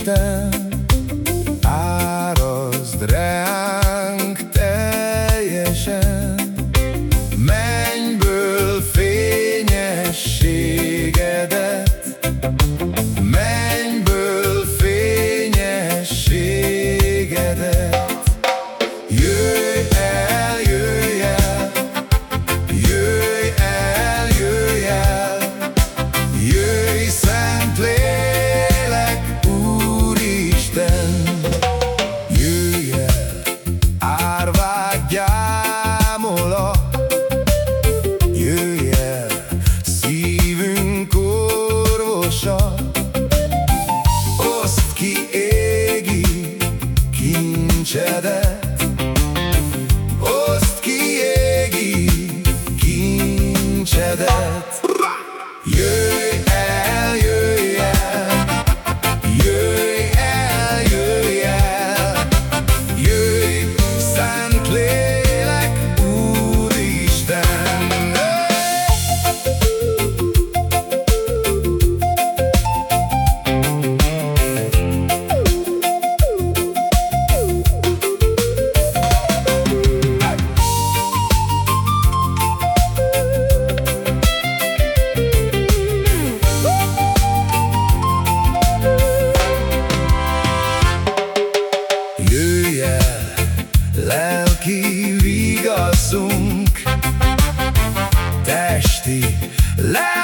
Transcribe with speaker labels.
Speaker 1: Isten, árazd ránk teljesen, mennyből fényességedet, mennyből fényességedet. Jöjj each other igazzunk Testi, lelki